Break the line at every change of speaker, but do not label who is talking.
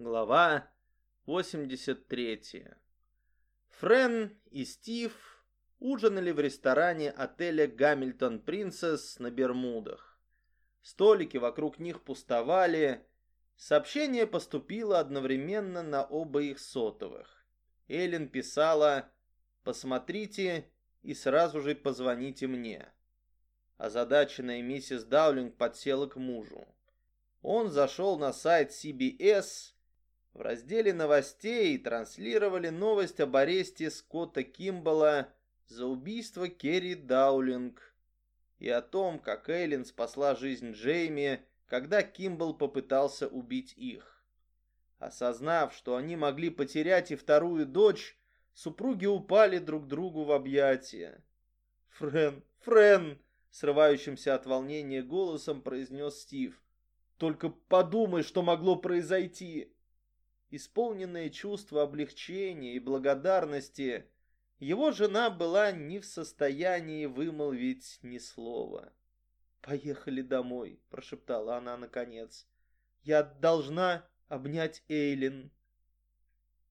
Глава 83. Френ и Стив ужинали в ресторане отеля «Гамильтон Принцесс» на Бермудах. Столики вокруг них пустовали. Сообщение поступило одновременно на оба их сотовых. Эллен писала «Посмотрите и сразу же позвоните мне». Озадаченная миссис Даулинг подсела к мужу. Он зашел на сайт CBS в разделе новостей транслировали новость об аресте Скотта Кимбала за убийство Керри Даулинг и о том, как Эйлин спасла жизнь Джейми, когда Кимбал попытался убить их. Осознав, что они могли потерять и вторую дочь, супруги упали друг другу в объятия. «Френ, Френ!» — срывающимся от волнения голосом произнес Стив. «Только подумай, что могло произойти!» Исполненное чувство облегчения и благодарности, его жена была не в состоянии вымолвить ни слова. «Поехали домой», — прошептала она наконец. «Я должна обнять Эйлин».